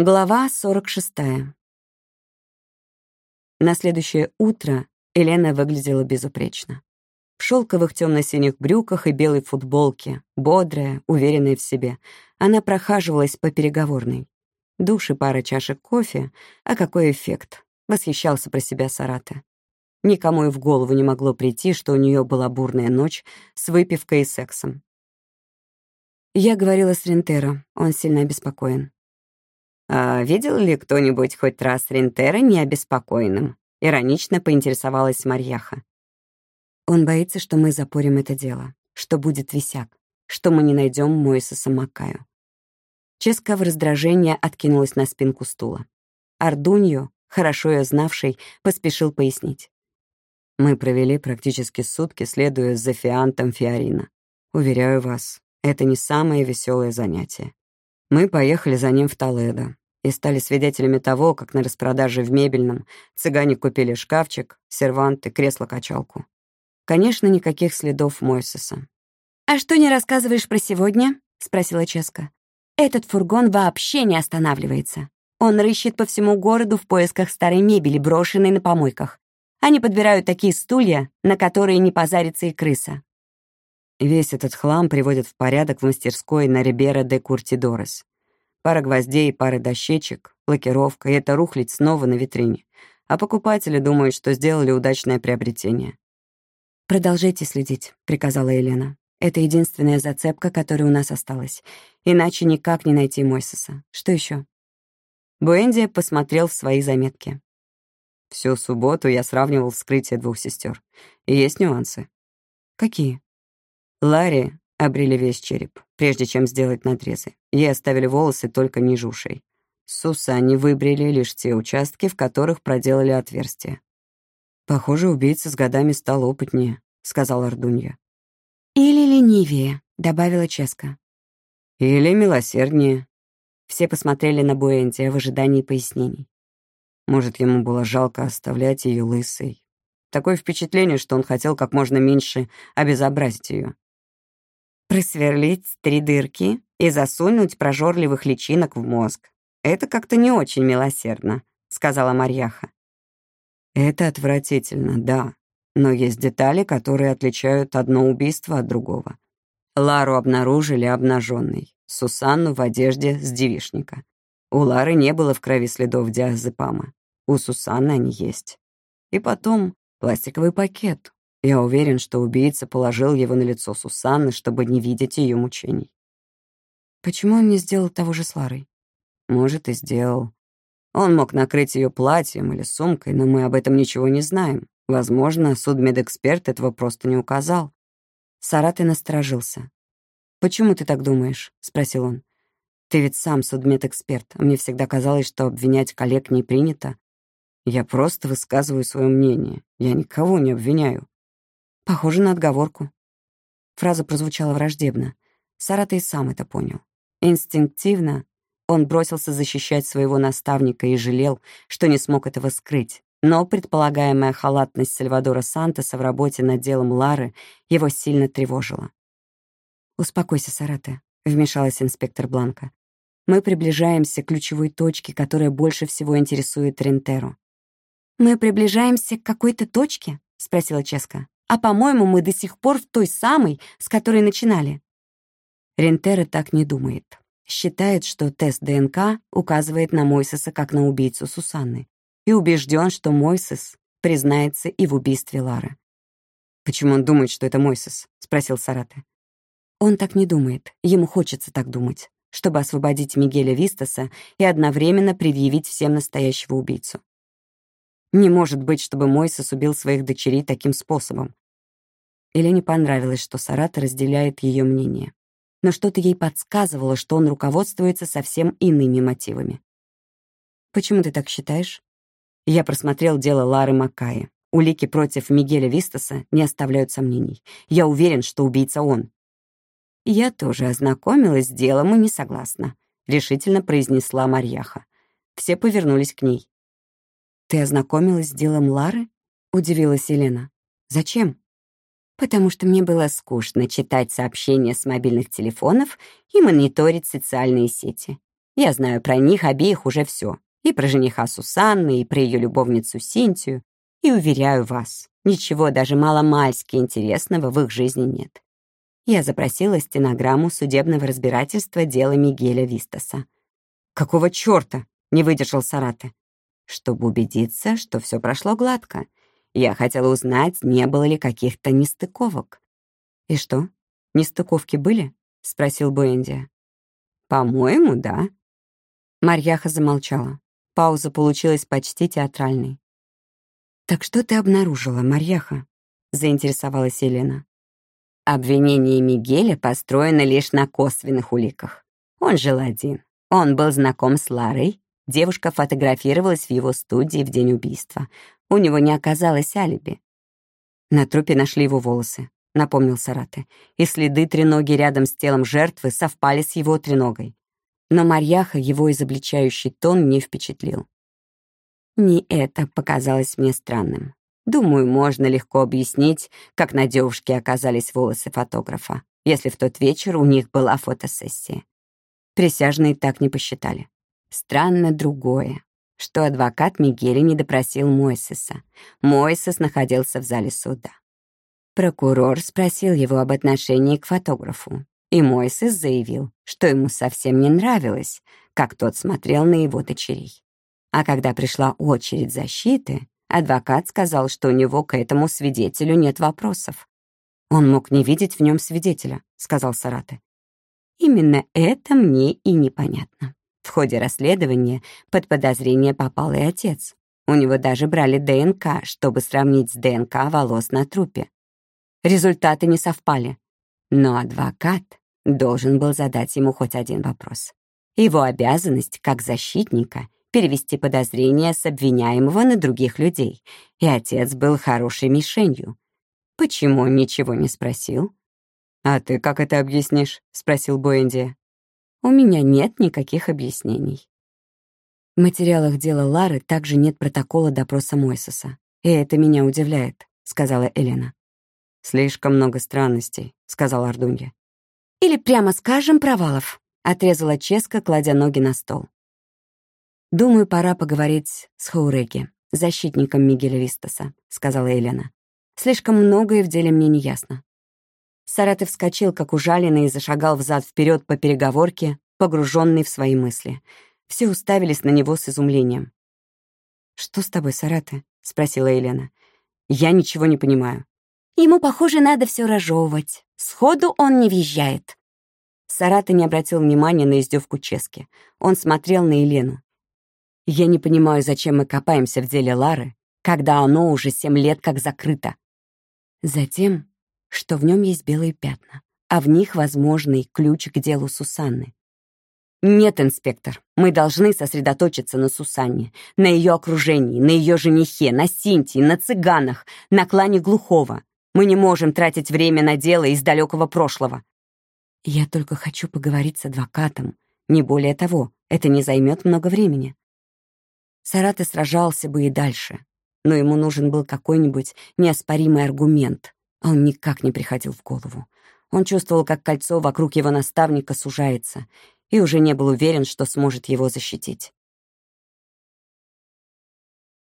Глава 46. На следующее утро Елена выглядела безупречно. В шелковых темно-синих брюках и белой футболке, бодрая, уверенная в себе, она прохаживалась по переговорной. Душ и пара чашек кофе, а какой эффект, восхищался про себя Сарате. Никому и в голову не могло прийти, что у нее была бурная ночь с выпивкой и сексом. Я говорила с Рентеро, он сильно обеспокоен. «А видел ли кто-нибудь хоть раз Рентера необеспокоенным?» — иронично поинтересовалась Марьяха. «Он боится, что мы запорим это дело, что будет висяк, что мы не найдем Мойса Самакаю». Ческа в раздражении откинулась на спинку стула. Ардуньо, хорошо ее знавший, поспешил пояснить. «Мы провели практически сутки, следуя за Фиантом Фиорина. Уверяю вас, это не самое веселое занятие. Мы поехали за ним в Толедо и стали свидетелями того, как на распродаже в мебельном цыгане купили шкафчик, сервант и кресло-качалку. Конечно, никаких следов Мойсеса. «А что не рассказываешь про сегодня?» — спросила Ческа. «Этот фургон вообще не останавливается. Он рыщет по всему городу в поисках старой мебели, брошенной на помойках. Они подбирают такие стулья, на которые не позарится и крыса. Весь этот хлам приводят в порядок в мастерской на Рибера де Куртидорес. Пара гвоздей, пара дощечек, лакировка, и это рухлить снова на витрине. А покупатели думают, что сделали удачное приобретение. «Продолжайте следить», — приказала Елена. «Это единственная зацепка, которая у нас осталась. Иначе никак не найти Мойсеса. Что еще? Буэнди посмотрел в свои заметки. Всю субботу я сравнивал вскрытие двух сестер. И есть нюансы. Какие? Ларри обрели весь череп, прежде чем сделать надрезы. Ей оставили волосы только ниже ушей. Сусани выбрили лишь те участки, в которых проделали отверстия. «Похоже, убийца с годами стал опытнее», — сказал Ардунья. «Или ленивее», — добавила Ческа. «Или милосерднее». Все посмотрели на Буэнди в ожидании пояснений. Может, ему было жалко оставлять ее лысой. Такое впечатление, что он хотел как можно меньше обезобразить ее просверлить три дырки и засунуть прожорливых личинок в мозг. Это как-то не очень милосердно», — сказала Марьяха. «Это отвратительно, да, но есть детали, которые отличают одно убийство от другого. Лару обнаружили обнаженной, Сусанну в одежде с девишника. У Лары не было в крови следов диазепама. У Сусанны они есть. И потом пластиковый пакет, я уверен, что убийца положил его на лицо Сусанны, чтобы не видеть ее мучений. Почему он не сделал того же с Ларой? Может, и сделал. Он мог накрыть ее платьем или сумкой, но мы об этом ничего не знаем. Возможно, судмедэксперт этого просто не указал. Сараты насторожился. «Почему ты так думаешь?» — спросил он. «Ты ведь сам судмедэксперт, мне всегда казалось, что обвинять коллег не принято. Я просто высказываю свое мнение. Я никого не обвиняю. Похоже на отговорку. Фраза прозвучала враждебно. Сарата и сам это понял. Инстинктивно он бросился защищать своего наставника и жалел, что не смог этого скрыть. Но предполагаемая халатность Сальвадора Сантоса в работе над делом Лары его сильно тревожила. «Успокойся, Сарате», — вмешалась инспектор Бланка. «Мы приближаемся к ключевой точке, которая больше всего интересует Рентеру». «Мы приближаемся к какой-то точке?» — спросила Ческа. А, по-моему, мы до сих пор в той самой, с которой начинали. Рентера так не думает. Считает, что тест ДНК указывает на Мойсеса как на убийцу Сусанны и убежден, что Мойсес признается и в убийстве Лары. «Почему он думает, что это Мойсес?» — спросил Сарате. Он так не думает, ему хочется так думать, чтобы освободить Мигеля Вистаса и одновременно предъявить всем настоящего убийцу. Не может быть, чтобы Мойсес убил своих дочерей таким способом. Елене понравилось, что Сарата разделяет ее мнение. Но что-то ей подсказывало, что он руководствуется совсем иными мотивами. «Почему ты так считаешь?» Я просмотрел дело Лары Маккаи. Улики против Мигеля Вистаса не оставляют сомнений. Я уверен, что убийца он. «Я тоже ознакомилась с делом и не согласна», — решительно произнесла Марьяха. Все повернулись к ней. «Ты ознакомилась с делом Лары?» — удивилась Елена. «Зачем?» «Потому что мне было скучно читать сообщения с мобильных телефонов и мониторить социальные сети. Я знаю про них обеих уже все. И про жениха Сусанны, и про ее любовницу Синтию. И уверяю вас, ничего даже маломальски интересного в их жизни нет. Я запросила стенограмму судебного разбирательства дела Мигеля Вистаса. «Какого чёрта?» — не выдержал Сараты. «Чтобы убедиться, что все прошло гладко. Я хотела узнать, не было ли каких-то нестыковок». «И что, нестыковки были?» — спросил Буэндия. «По-моему, да». Марьяха замолчала. Пауза получилась почти театральной. «Так что ты обнаружила, Марьяха?» — заинтересовалась Елена. Обвинение Мигеля построено лишь на косвенных уликах. Он жил один. Он был знаком с Ларой. Девушка фотографировалась в его студии в день убийства. У него не оказалось алиби. На трупе нашли его волосы, напомнил Сараты, и следы треноги рядом с телом жертвы совпали с его треногой. Но Марьяха его изобличающий тон не впечатлил. Не это показалось мне странным. Думаю, можно легко объяснить, как на девушке оказались волосы фотографа, если в тот вечер у них была фотосессия. Присяжные так не посчитали. Странно другое, что адвокат Мигели не допросил Мойсеса. Мойсес находился в зале суда. Прокурор спросил его об отношении к фотографу, и Мойсес заявил, что ему совсем не нравилось, как тот смотрел на его дочерей. А когда пришла очередь защиты, Адвокат сказал, что у него к этому свидетелю нет вопросов. «Он мог не видеть в нем свидетеля», — сказал Сараты. «Именно это мне и непонятно. В ходе расследования под подозрение попал и отец. У него даже брали ДНК, чтобы сравнить с ДНК волос на трупе. Результаты не совпали. Но адвокат должен был задать ему хоть один вопрос. Его обязанность, как защитника, перевести подозрения с обвиняемого на других людей, и отец был хорошей мишенью. Почему ничего не спросил? «А ты как это объяснишь?» — спросил Боэнди. «У меня нет никаких объяснений». В материалах дела Лары также нет протокола допроса Мойсеса. «И это меня удивляет», — сказала Елена. «Слишком много странностей», — сказал Ардунья. «Или прямо скажем, провалов», — отрезала Ческа, кладя ноги на стол. «Думаю, пора поговорить с Хауреги, защитником Мигеля Вистаса», — сказала Елена. «Слишком многое в деле мне не ясно». Саратов вскочил, как ужаленный, и зашагал взад-вперед по переговорке, погруженный в свои мысли. Все уставились на него с изумлением. «Что с тобой, Сараты?» — спросила Елена. «Я ничего не понимаю». «Ему, похоже, надо все разжевывать. Сходу он не въезжает». Сараты не обратил внимания на издевку Чески. Он смотрел на Елену. Я не понимаю, зачем мы копаемся в деле Лары, когда оно уже семь лет как закрыто. Затем, что в нем есть белые пятна, а в них возможный ключ к делу Сусанны. Нет, инспектор, мы должны сосредоточиться на Сусанне, на ее окружении, на ее женихе, на Синтии, на цыганах, на клане Глухого. Мы не можем тратить время на дело из далекого прошлого. Я только хочу поговорить с адвокатом. Не более того, это не займет много времени. Сараты сражался бы и дальше, но ему нужен был какой-нибудь неоспоримый аргумент, он никак не приходил в голову. Он чувствовал, как кольцо вокруг его наставника сужается, и уже не был уверен, что сможет его защитить.